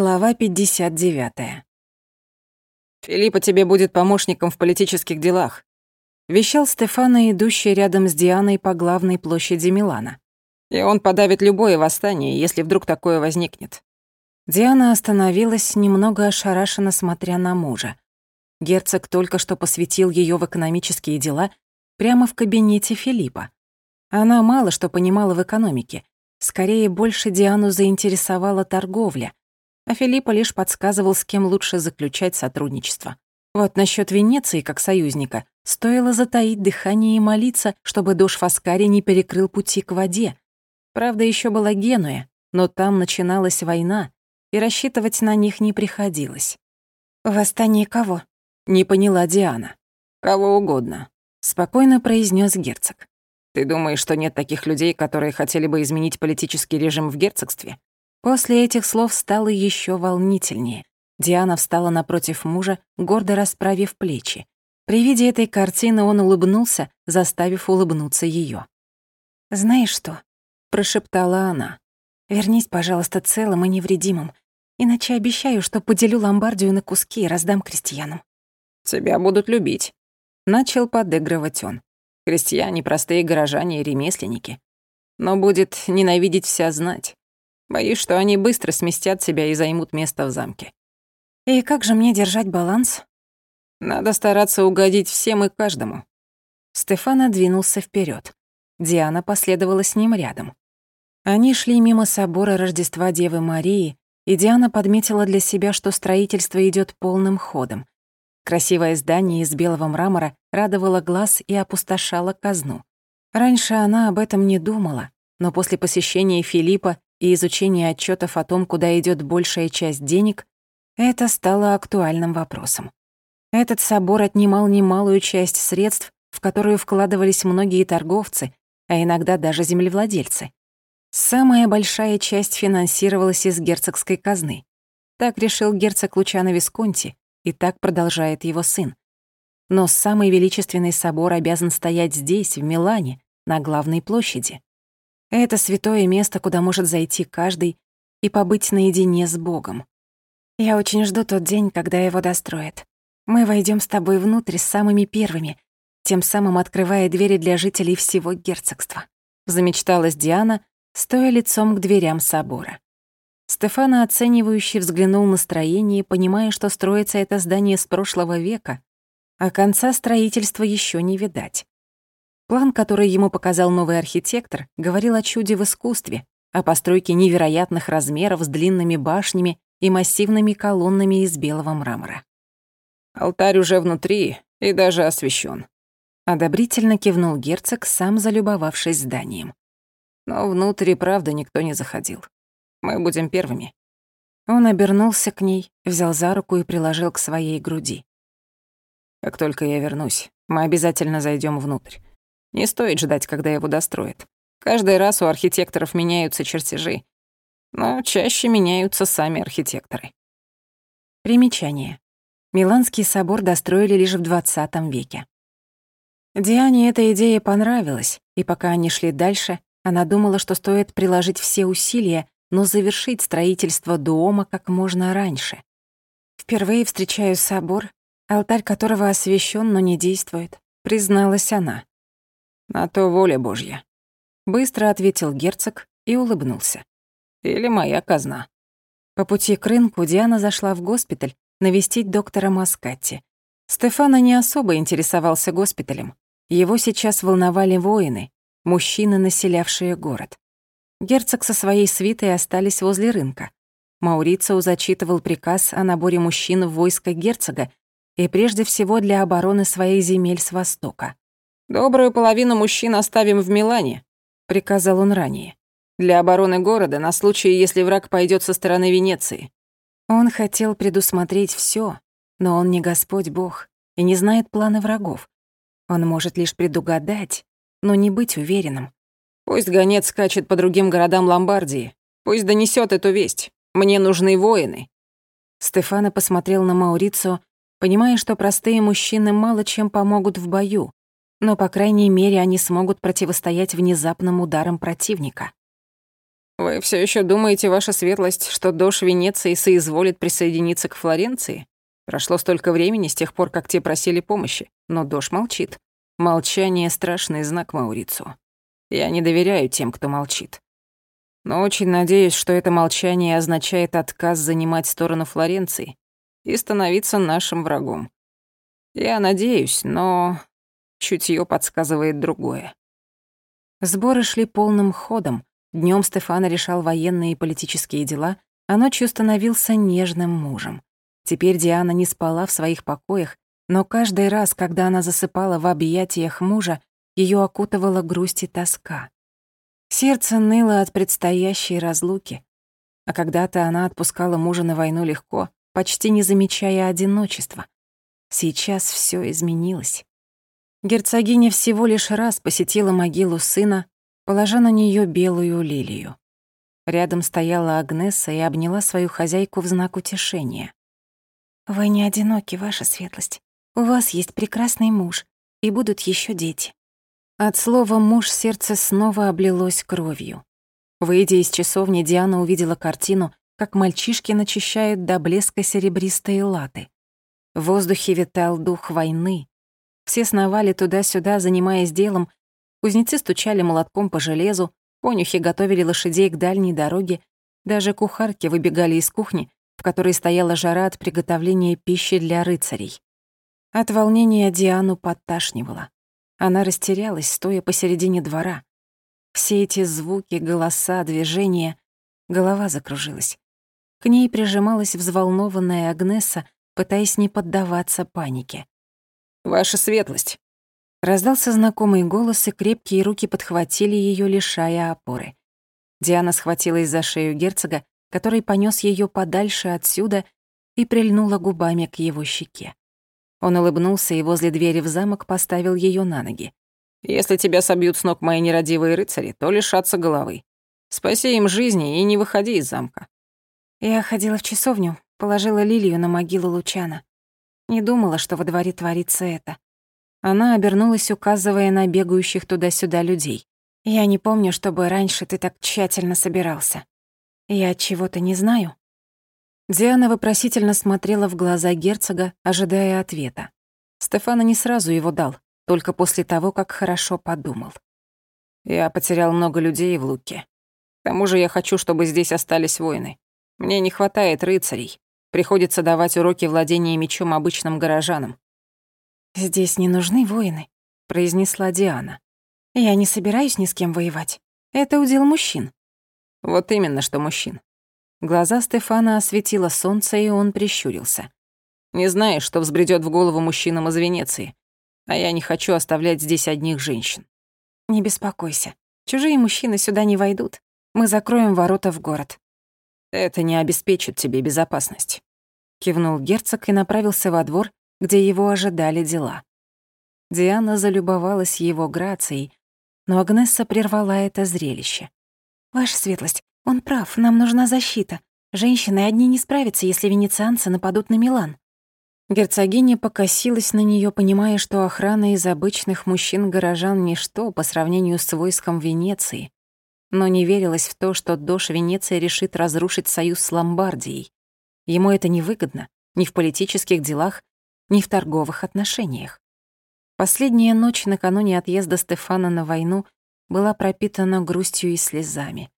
Глава 59. «Филиппа тебе будет помощником в политических делах», — вещал Стефано, идущий рядом с Дианой по главной площади Милана. «И он подавит любое восстание, если вдруг такое возникнет». Диана остановилась, немного ошарашенно смотря на мужа. Герцог только что посвятил ее в экономические дела прямо в кабинете Филиппа. Она мало что понимала в экономике. Скорее, больше Диану заинтересовала торговля — а Филиппа лишь подсказывал, с кем лучше заключать сотрудничество. Вот насчет Венеции как союзника стоило затаить дыхание и молиться, чтобы дождь Фаскари не перекрыл пути к воде. Правда, еще была Генуя, но там начиналась война, и рассчитывать на них не приходилось. «Восстание кого?» — не поняла Диана. «Кого угодно», — спокойно произнес герцог. «Ты думаешь, что нет таких людей, которые хотели бы изменить политический режим в герцогстве? После этих слов стало еще волнительнее. Диана встала напротив мужа, гордо расправив плечи. При виде этой картины он улыбнулся, заставив улыбнуться ее. «Знаешь что?» — прошептала она. «Вернись, пожалуйста, целым и невредимым, иначе обещаю, что поделю ломбардию на куски и раздам крестьянам». «Тебя будут любить», — начал подыгрывать он. «Крестьяне, простые горожане и ремесленники. Но будет ненавидеть вся знать. Боюсь, что они быстро сместят себя и займут место в замке. И как же мне держать баланс? Надо стараться угодить всем и каждому. Стефана двинулся вперед. Диана последовала с ним рядом. Они шли мимо собора Рождества Девы Марии, и Диана подметила для себя, что строительство идет полным ходом. Красивое здание из белого мрамора радовало глаз и опустошало казну. Раньше она об этом не думала, но после посещения Филиппа и изучение отчетов о том, куда идет большая часть денег, это стало актуальным вопросом. Этот собор отнимал немалую часть средств, в которую вкладывались многие торговцы, а иногда даже землевладельцы. Самая большая часть финансировалась из герцогской казны. Так решил герцог Лучано Висконти, и так продолжает его сын. Но самый величественный собор обязан стоять здесь, в Милане, на главной площади. Это святое место, куда может зайти каждый и побыть наедине с Богом. Я очень жду тот день, когда его достроят. Мы войдем с тобой внутрь самыми первыми, тем самым открывая двери для жителей всего герцогства. Замечталась Диана, стоя лицом к дверям собора. Стефана оценивающе взглянул на строение, понимая, что строится это здание с прошлого века, а конца строительства еще не видать. План, который ему показал новый архитектор, говорил о чуде в искусстве, о постройке невероятных размеров с длинными башнями и массивными колоннами из белого мрамора. «Алтарь уже внутри и даже освещен. Одобрительно кивнул герцог, сам залюбовавшись зданием. «Но внутрь правда никто не заходил. Мы будем первыми». Он обернулся к ней, взял за руку и приложил к своей груди. «Как только я вернусь, мы обязательно зайдем внутрь. Не стоит ждать, когда его достроят. Каждый раз у архитекторов меняются чертежи, но чаще меняются сами архитекторы. Примечание. Миланский собор достроили лишь в 20 веке. Диане эта идея понравилась, и пока они шли дальше, она думала, что стоит приложить все усилия, но завершить строительство дома как можно раньше. «Впервые встречаю собор, алтарь которого освящен, но не действует», — призналась она. «На то воля Божья», — быстро ответил герцог и улыбнулся. «Или моя казна». По пути к рынку Диана зашла в госпиталь навестить доктора Маскатти. Стефана не особо интересовался госпиталем. Его сейчас волновали воины, мужчины, населявшие город. Герцог со своей свитой остались возле рынка. Маурицио зачитывал приказ о наборе мужчин в войско герцога и прежде всего для обороны своих земель с востока. «Добрую половину мужчин оставим в Милане», — приказал он ранее. «Для обороны города на случай, если враг пойдет со стороны Венеции». Он хотел предусмотреть все, но он не Господь Бог и не знает планы врагов. Он может лишь предугадать, но не быть уверенным. «Пусть гонец скачет по другим городам Ломбардии. Пусть донесет эту весть. Мне нужны воины». Стефано посмотрел на Маурицу, понимая, что простые мужчины мало чем помогут в бою, но, по крайней мере, они смогут противостоять внезапным ударам противника. Вы все еще думаете, ваша светлость, что Дош Венеции соизволит присоединиться к Флоренции? Прошло столько времени с тех пор, как те просили помощи, но Дош молчит. Молчание — страшный знак Маурицу. Я не доверяю тем, кто молчит. Но очень надеюсь, что это молчание означает отказ занимать сторону Флоренции и становиться нашим врагом. Я надеюсь, но чутье подсказывает другое. Сборы шли полным ходом. Днем Стефана решал военные и политические дела, а ночью становился нежным мужем. Теперь Диана не спала в своих покоях, но каждый раз, когда она засыпала в объятиях мужа, ее окутывала грусть и тоска. Сердце ныло от предстоящей разлуки, а когда-то она отпускала мужа на войну легко, почти не замечая одиночества. Сейчас все изменилось. Герцогиня всего лишь раз посетила могилу сына, положа на нее белую лилию. Рядом стояла Агнеса и обняла свою хозяйку в знак утешения. «Вы не одиноки, ваша светлость. У вас есть прекрасный муж, и будут еще дети». От слова «муж» сердце снова облилось кровью. Выйдя из часовни, Диана увидела картину, как мальчишки начищают до блеска серебристые латы. В воздухе витал дух войны. Все сновали туда-сюда, занимаясь делом. Кузнецы стучали молотком по железу, конюхи готовили лошадей к дальней дороге, даже кухарки выбегали из кухни, в которой стояла жара от приготовления пищи для рыцарей. От волнения Диану подташнивало. Она растерялась, стоя посередине двора. Все эти звуки, голоса, движения. Голова закружилась. К ней прижималась взволнованная Агнеса, пытаясь не поддаваться панике. «Ваша светлость!» Раздался знакомый голос, и крепкие руки подхватили ее, лишая опоры. Диана схватилась за шею герцога, который понёс её подальше отсюда и прильнула губами к его щеке. Он улыбнулся и возле двери в замок поставил её на ноги. «Если тебя собьют с ног мои нерадивые рыцари, то лишатся головы. Спаси им жизни и не выходи из замка». Я ходила в часовню, положила лилию на могилу Лучана. Не думала, что во дворе творится это. Она обернулась, указывая на бегающих туда-сюда людей. «Я не помню, чтобы раньше ты так тщательно собирался. Я чего-то не знаю?» Диана вопросительно смотрела в глаза герцога, ожидая ответа. Стефана не сразу его дал, только после того, как хорошо подумал. «Я потерял много людей в Луке. К тому же я хочу, чтобы здесь остались воины. Мне не хватает рыцарей. Приходится давать уроки владения мечом обычным горожанам». «Здесь не нужны воины», — произнесла Диана. «Я не собираюсь ни с кем воевать. Это удел мужчин. Вот именно, что мужчин. Глаза Стефана осветило солнце, и он прищурился. Не знаешь, что взбредёт в голову мужчинам из Венеции. А я не хочу оставлять здесь одних женщин. Не беспокойся. Чужие мужчины сюда не войдут. Мы закроем ворота в город. Это не обеспечит тебе безопасность. Кивнул герцог и направился во двор, где его ожидали дела. Диана залюбовалась его грацией, но Агнесса прервала это зрелище. «Ваша светлость, он прав, нам нужна защита. Женщины одни не справятся, если венецианцы нападут на Милан». Герцогиня покосилась на нее, понимая, что охрана из обычных мужчин-горожан — ничто по сравнению с войском Венеции. Но не верилась в то, что Дош Венеции решит разрушить союз с Ломбардией. Ему это невыгодно ни в политических делах, ни в торговых отношениях. Последняя ночь накануне отъезда Стефана на войну была пропитана грустью и слезами.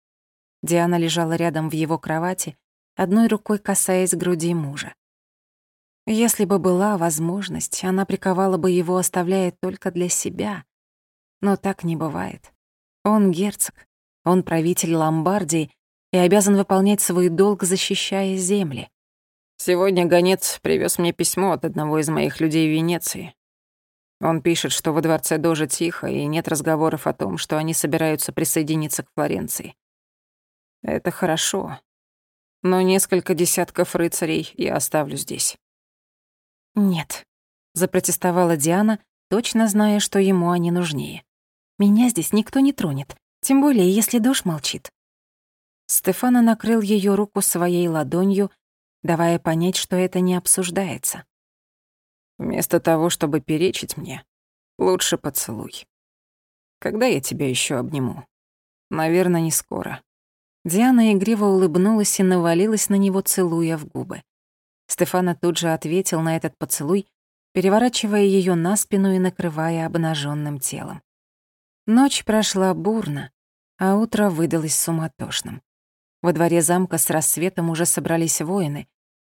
Диана лежала рядом в его кровати, одной рукой касаясь груди мужа. Если бы была возможность, она приковала бы его, оставляя только для себя. Но так не бывает. Он герцог, он правитель Ломбардии и обязан выполнять свой долг, защищая земли. Сегодня гонец привез мне письмо от одного из моих людей в Венеции. Он пишет, что во дворце Дожа тихо, и нет разговоров о том, что они собираются присоединиться к Флоренции. Это хорошо. Но несколько десятков рыцарей я оставлю здесь. «Нет», — запротестовала Диана, точно зная, что ему они нужнее. «Меня здесь никто не тронет, тем более, если Дож молчит». Стефана накрыл ее руку своей ладонью, давая понять, что это не обсуждается. Вместо того, чтобы перечить мне, лучше поцелуй. Когда я тебя еще обниму? Наверное, не скоро. Диана игриво улыбнулась и навалилась на него, целуя в губы. Стефана тут же ответил на этот поцелуй, переворачивая ее на спину и накрывая обнаженным телом. Ночь прошла бурно, а утро выдалось суматошным. Во дворе замка с рассветом уже собрались воины.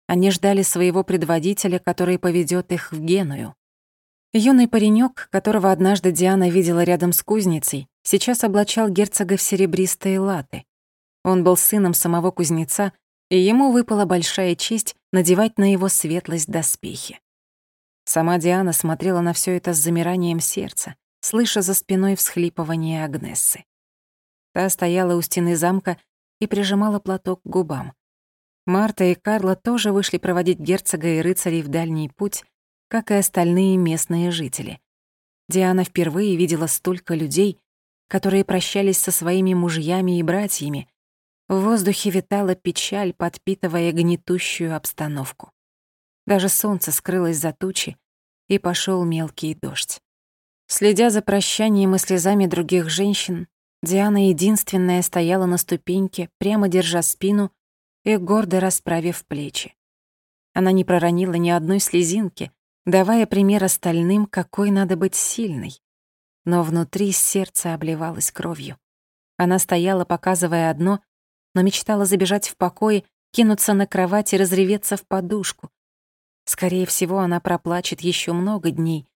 Они ждали своего предводителя, который поведет их в Геную. Юный паренек, которого однажды Диана видела рядом с кузницей, сейчас облачал герцога в серебристые латы. Он был сыном самого кузнеца, и ему выпала большая честь надевать на его светлость доспехи. Сама Диана смотрела на все это с замиранием сердца, слыша за спиной всхлипывание Агнессы. Та стояла у стены замка и прижимала платок к губам. Марта и Карла тоже вышли проводить герцога и рыцарей в дальний путь, как и остальные местные жители. Диана впервые видела столько людей, которые прощались со своими мужьями и братьями. В воздухе витала печаль, подпитывая гнетущую обстановку. Даже солнце скрылось за тучи, и пошел мелкий дождь. Следя за прощанием и слезами других женщин, Диана единственная стояла на ступеньке, прямо держа спину и гордо расправив плечи. Она не проронила ни одной слезинки, давая пример остальным, какой надо быть сильной. Но внутри сердце обливалось кровью. Она стояла, показывая одно, но мечтала забежать в покой, кинуться на кровать и разреветься в подушку. Скорее всего, она проплачет еще много дней,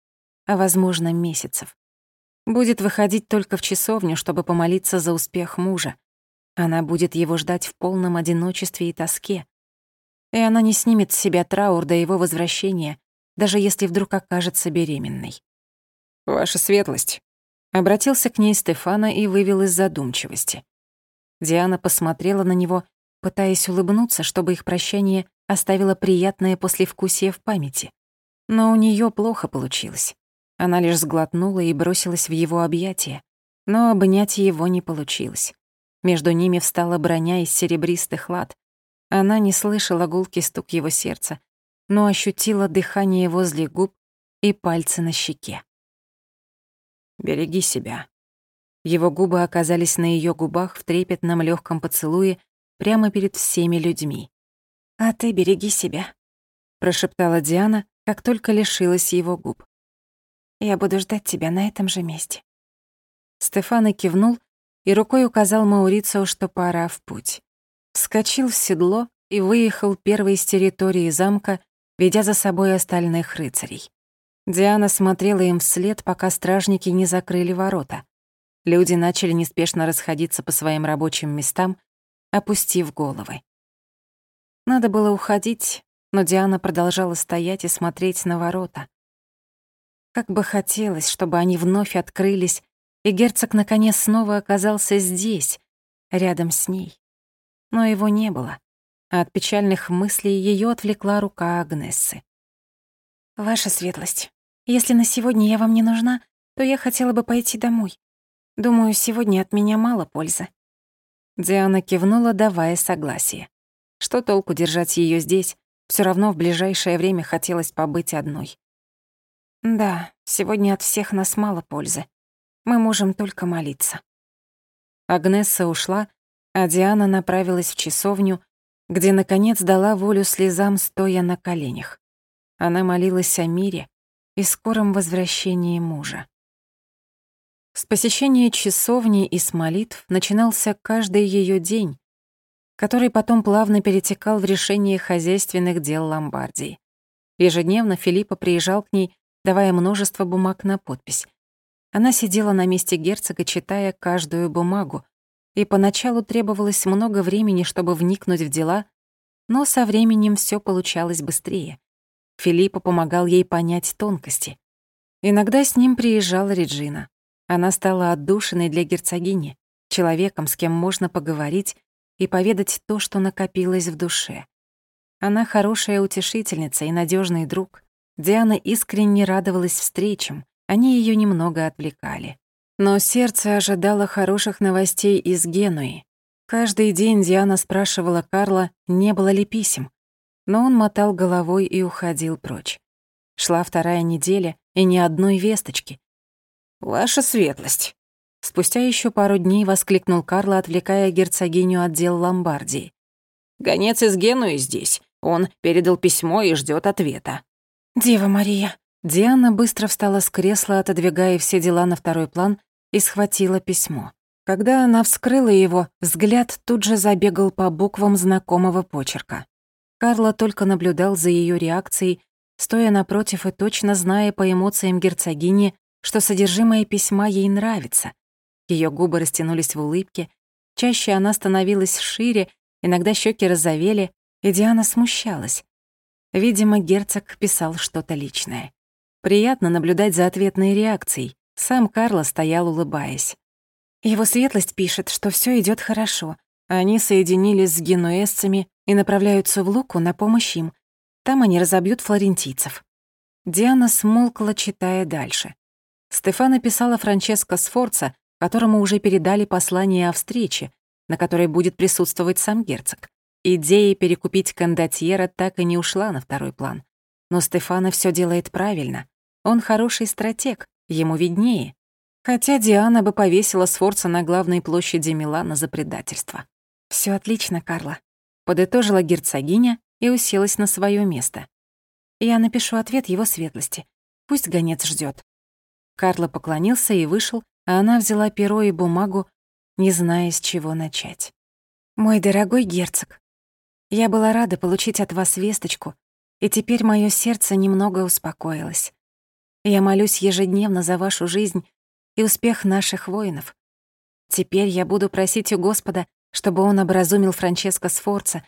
а, возможно, месяцев. Будет выходить только в часовню, чтобы помолиться за успех мужа. Она будет его ждать в полном одиночестве и тоске. И она не снимет с себя траур до его возвращения, даже если вдруг окажется беременной. «Ваша светлость», — обратился к ней Стефана и вывел из задумчивости. Диана посмотрела на него, пытаясь улыбнуться, чтобы их прощание оставило приятное послевкусие в памяти. Но у нее плохо получилось. Она лишь сглотнула и бросилась в его объятия, но обнять его не получилось. Между ними встала броня из серебристых лад. Она не слышала гулкий стук его сердца, но ощутила дыхание возле губ и пальцы на щеке. «Береги себя». Его губы оказались на ее губах в трепетном легком поцелуе прямо перед всеми людьми. «А ты береги себя», — прошептала Диана, как только лишилась его губ. Я буду ждать тебя на этом же месте». Стефано кивнул и рукой указал Маурицио, что пора в путь. Вскочил в седло и выехал первый с территории замка, ведя за собой остальных рыцарей. Диана смотрела им вслед, пока стражники не закрыли ворота. Люди начали неспешно расходиться по своим рабочим местам, опустив головы. Надо было уходить, но Диана продолжала стоять и смотреть на ворота. Как бы хотелось, чтобы они вновь открылись, и герцог наконец снова оказался здесь, рядом с ней. Но его не было, а от печальных мыслей ее отвлекла рука Агнессы. «Ваша светлость, если на сегодня я вам не нужна, то я хотела бы пойти домой. Думаю, сегодня от меня мало пользы». Диана кивнула, давая согласие. Что толку держать ее здесь? Все равно в ближайшее время хотелось побыть одной. Да, сегодня от всех нас мало пользы. Мы можем только молиться. Агнесса ушла, а Диана направилась в часовню, где, наконец, дала волю слезам, стоя на коленях. Она молилась о мире и скором возвращении мужа. С посещения часовни и с молитв начинался каждый ее день, который потом плавно перетекал в решение хозяйственных дел Ломбардии. Ежедневно Филиппа приезжал к ней давая множество бумаг на подпись. Она сидела на месте герцога, читая каждую бумагу, и поначалу требовалось много времени, чтобы вникнуть в дела, но со временем все получалось быстрее. Филиппа помогал ей понять тонкости. Иногда с ним приезжала Реджина. Она стала отдушиной для герцогини, человеком, с кем можно поговорить и поведать то, что накопилось в душе. Она хорошая утешительница и надежный друг. Диана искренне радовалась встречам, они ее немного отвлекали. Но сердце ожидало хороших новостей из Генуи. Каждый день Диана спрашивала Карла, не было ли писем, но он мотал головой и уходил прочь. Шла вторая неделя, и ни одной весточки. «Ваша светлость». Спустя еще пару дней воскликнул Карло, отвлекая герцогиню от дел Ломбардии. «Гонец из Генуи здесь. Он передал письмо и ждет ответа». «Дева Мария». Диана быстро встала с кресла, отодвигая все дела на второй план, и схватила письмо. Когда она вскрыла его, взгляд тут же забегал по буквам знакомого почерка. Карла только наблюдал за ее реакцией, стоя напротив и точно зная по эмоциям герцогини, что содержимое письма ей нравится. Ее губы растянулись в улыбке, чаще она становилась шире, иногда щеки розовели, и Диана смущалась. Видимо, герцог писал что-то личное. Приятно наблюдать за ответной реакцией. Сам Карло стоял, улыбаясь. Его светлость пишет, что все идет хорошо. Они соединились с генуэзцами и направляются в Луку на помощь им. Там они разобьют флорентийцев. Диана смолкла, читая дальше. Стефана писала Франческо Сфорца, которому уже передали послание о встрече, на которой будет присутствовать сам герцог. Идея перекупить кондотьера так и не ушла на второй план. Но Стефана все делает правильно. Он хороший стратег, ему виднее. Хотя Диана бы повесила Сфорца на главной площади Милана за предательство. Все отлично, Карла», — подытожила герцогиня и уселась на свое место. «Я напишу ответ его светлости. Пусть гонец ждет. Карло поклонился и вышел, а она взяла перо и бумагу, не зная, с чего начать. «Мой дорогой герцог, я была рада получить от вас весточку, и теперь мое сердце немного успокоилось. Я молюсь ежедневно за вашу жизнь и успех наших воинов. Теперь я буду просить у Господа, чтобы он образумил Франческо Сфорца,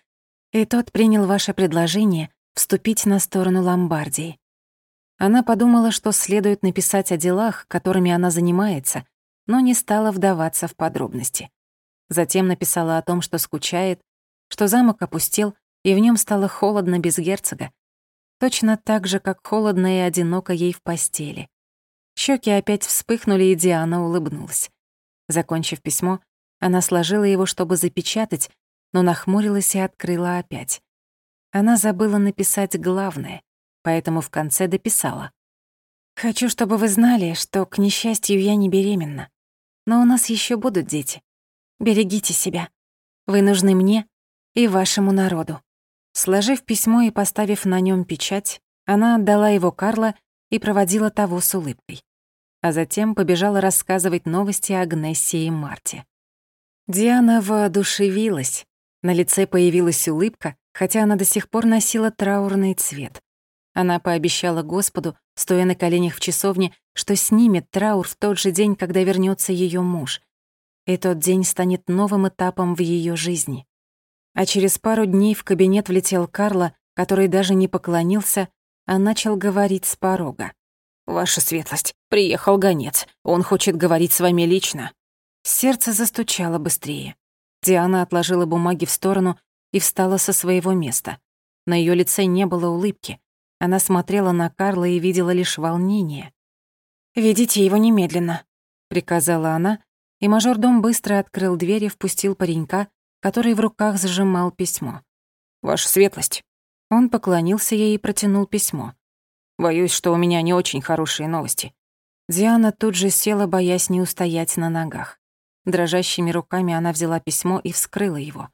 и тот принял ваше предложение вступить на сторону Ломбардии. Она подумала, что следует написать о делах, которыми она занимается, но не стала вдаваться в подробности. Затем написала о том, что скучает, что замок опустел, и в нем стало холодно без герцога. Точно так же, как холодно и одиноко ей в постели. Щеки опять вспыхнули, и Диана улыбнулась. Закончив письмо, она сложила его, чтобы запечатать, но нахмурилась и открыла опять. Она забыла написать главное, поэтому в конце дописала. «Хочу, чтобы вы знали, что, к несчастью, я не беременна. Но у нас еще будут дети. Берегите себя. Вы нужны мне и вашему народу». Сложив письмо и поставив на нем печать, она отдала его Карла и проводила того с улыбкой. А затем побежала рассказывать новости о Гнессе и Марте. Диана воодушевилась. На лице появилась улыбка, хотя она до сих пор носила траурный цвет. Она пообещала Господу, стоя на коленях в часовне, что снимет траур в тот же день, когда вернется ее муж. И тот день станет новым этапом в ее жизни. А через пару дней в кабинет влетел Карло, который даже не поклонился, а начал говорить с порога. «Ваша светлость, приехал гонец. Он хочет говорить с вами лично». Сердце застучало быстрее. Диана отложила бумаги в сторону и встала со своего места. На ее лице не было улыбки. Она смотрела на Карла и видела лишь волнение. «Ведите его немедленно», — приказала она, и мажордом быстро открыл дверь и впустил паренька, который в руках сжимал письмо. «Ваша светлость». Он поклонился ей и протянул письмо. «Боюсь, что у меня не очень хорошие новости». Диана тут же села, боясь не устоять на ногах. Дрожащими руками она взяла письмо и вскрыла его.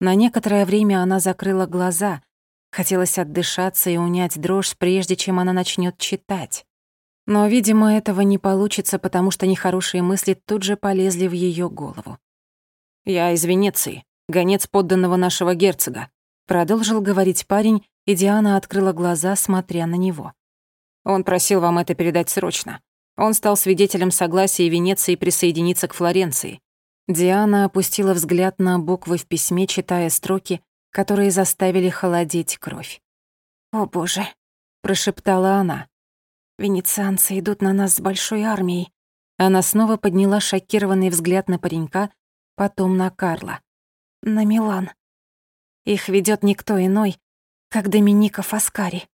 На некоторое время она закрыла глаза, хотелось отдышаться и унять дрожь, прежде чем она начнет читать. Но, видимо, этого не получится, потому что нехорошие мысли тут же полезли в ее голову. «Я из Венеции, гонец подданного нашего герцога», продолжил говорить парень, и Диана открыла глаза, смотря на него. «Он просил вам это передать срочно. Он стал свидетелем согласия Венеции присоединиться к Флоренции. Диана опустила взгляд на буквы в письме, читая строки, которые заставили холодеть кровь. «О, Боже!» — прошептала она. «Венецианцы идут на нас с большой армией». Она снова подняла шокированный взгляд на паренька, потом на Карла. «На Милан. Их ведет никто иной, как Доминика Фаскари».